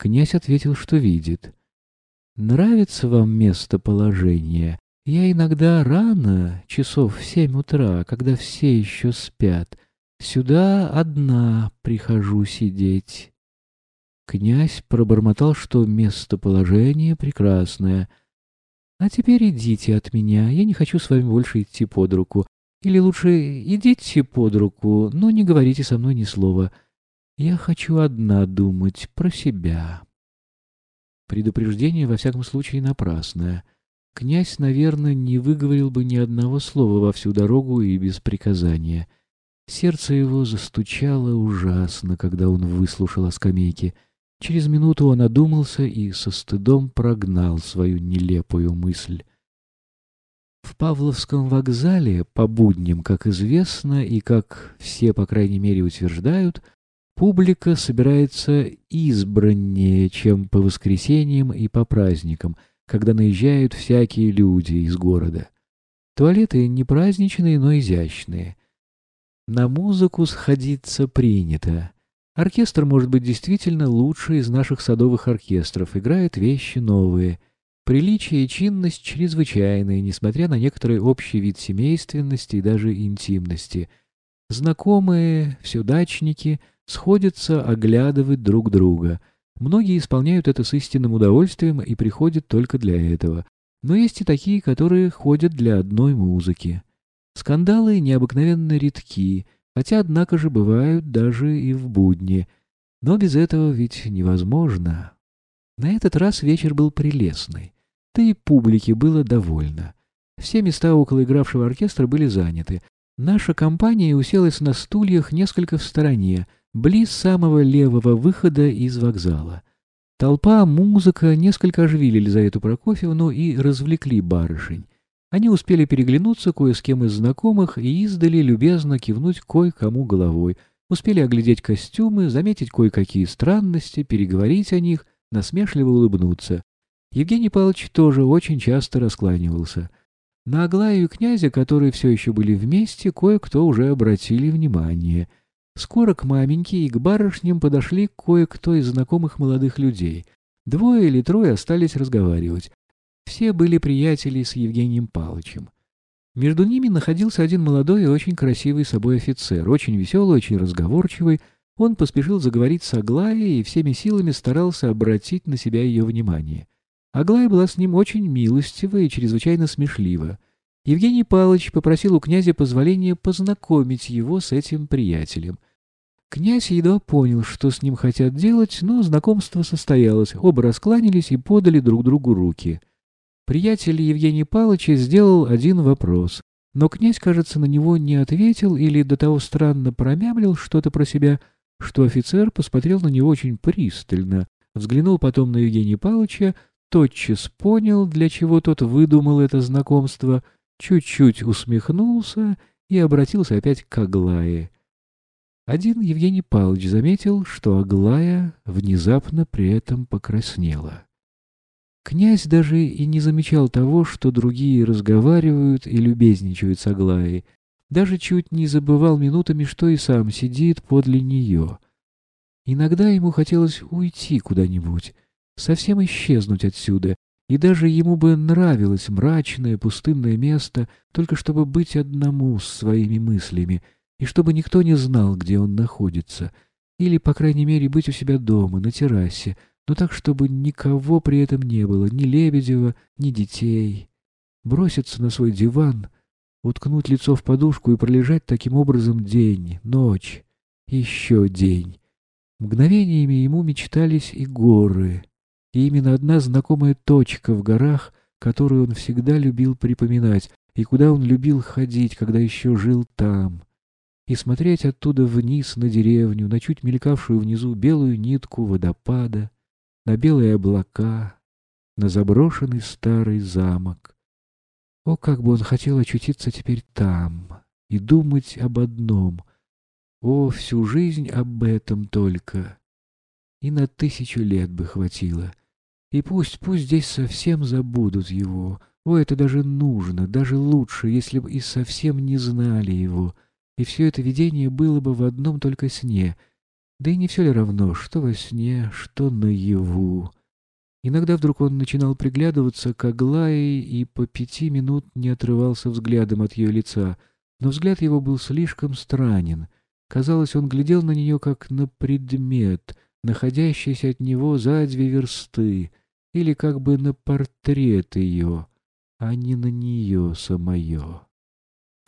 Князь ответил, что видит. «Нравится вам местоположение? Я иногда рано, часов в семь утра, когда все еще спят, сюда одна прихожу сидеть». Князь пробормотал, что местоположение прекрасное. «А теперь идите от меня, я не хочу с вами больше идти под руку. Или лучше идите под руку, но не говорите со мной ни слова. Я хочу одна думать про себя. Предупреждение, во всяком случае, напрасное. Князь, наверное, не выговорил бы ни одного слова во всю дорогу и без приказания. Сердце его застучало ужасно, когда он выслушал о скамейке. Через минуту он одумался и со стыдом прогнал свою нелепую мысль. В Павловском вокзале по будням, как известно, и как все, по крайней мере, утверждают, публика собирается избраннее, чем по воскресеньям и по праздникам, когда наезжают всякие люди из города. Туалеты не праздничные, но изящные. На музыку сходиться принято. Оркестр может быть действительно лучший из наших садовых оркестров, играет вещи новые — Приличие и чинность чрезвычайные, несмотря на некоторый общий вид семейственности и даже интимности. Знакомые, все дачники, сходятся оглядывать друг друга. Многие исполняют это с истинным удовольствием и приходят только для этого. Но есть и такие, которые ходят для одной музыки. Скандалы необыкновенно редки, хотя, однако же, бывают даже и в будни. Но без этого ведь невозможно. На этот раз вечер был прелестный. Да и публике было довольно. Все места около игравшего оркестра были заняты. Наша компания уселась на стульях несколько в стороне, близ самого левого выхода из вокзала. Толпа, музыка несколько оживили Лизавету Прокофьевну и развлекли барышень. Они успели переглянуться кое с кем из знакомых и издали любезно кивнуть кое-кому головой, успели оглядеть костюмы, заметить кое-какие странности, переговорить о них, насмешливо улыбнуться. Евгений Павлович тоже очень часто раскланивался. На Аглаю и князя, которые все еще были вместе, кое-кто уже обратили внимание. Скоро к маменьке и к барышням подошли кое-кто из знакомых молодых людей. Двое или трое остались разговаривать. Все были приятели с Евгением Павловичем. Между ними находился один молодой и очень красивый собой офицер, очень веселый, очень разговорчивый, он поспешил заговорить с Аглаей и всеми силами старался обратить на себя ее внимание. Аглая была с ним очень милостива и чрезвычайно смешлива. Евгений Павлович попросил у князя позволения познакомить его с этим приятелем. Князь едва понял, что с ним хотят делать, но знакомство состоялось, оба раскланялись и подали друг другу руки. Приятель Евгений Павлович сделал один вопрос, но князь, кажется, на него не ответил или до того странно промямлил что-то про себя — что офицер посмотрел на него очень пристально, взглянул потом на Евгения Павловича, тотчас понял, для чего тот выдумал это знакомство, чуть-чуть усмехнулся и обратился опять к Аглае. Один Евгений Павлович заметил, что Аглая внезапно при этом покраснела. Князь даже и не замечал того, что другие разговаривают и любезничают с Аглаей, даже чуть не забывал минутами, что и сам сидит подле нее. Иногда ему хотелось уйти куда-нибудь, совсем исчезнуть отсюда, и даже ему бы нравилось мрачное пустынное место, только чтобы быть одному с своими мыслями, и чтобы никто не знал, где он находится, или, по крайней мере, быть у себя дома, на террасе, но так, чтобы никого при этом не было, ни Лебедева, ни детей. Броситься на свой диван — уткнуть лицо в подушку и пролежать таким образом день, ночь, еще день. Мгновениями ему мечтались и горы, и именно одна знакомая точка в горах, которую он всегда любил припоминать, и куда он любил ходить, когда еще жил там, и смотреть оттуда вниз на деревню, на чуть мелькавшую внизу белую нитку водопада, на белые облака, на заброшенный старый замок. О, как бы он хотел очутиться теперь там и думать об одном. О, всю жизнь об этом только. И на тысячу лет бы хватило. И пусть, пусть здесь совсем забудут его. О, это даже нужно, даже лучше, если бы и совсем не знали его. И все это видение было бы в одном только сне. Да и не все ли равно, что во сне, что наяву. Иногда вдруг он начинал приглядываться к Аглае и по пяти минут не отрывался взглядом от ее лица, но взгляд его был слишком странен. Казалось, он глядел на нее как на предмет, находящийся от него за две версты, или как бы на портрет ее, а не на нее самое.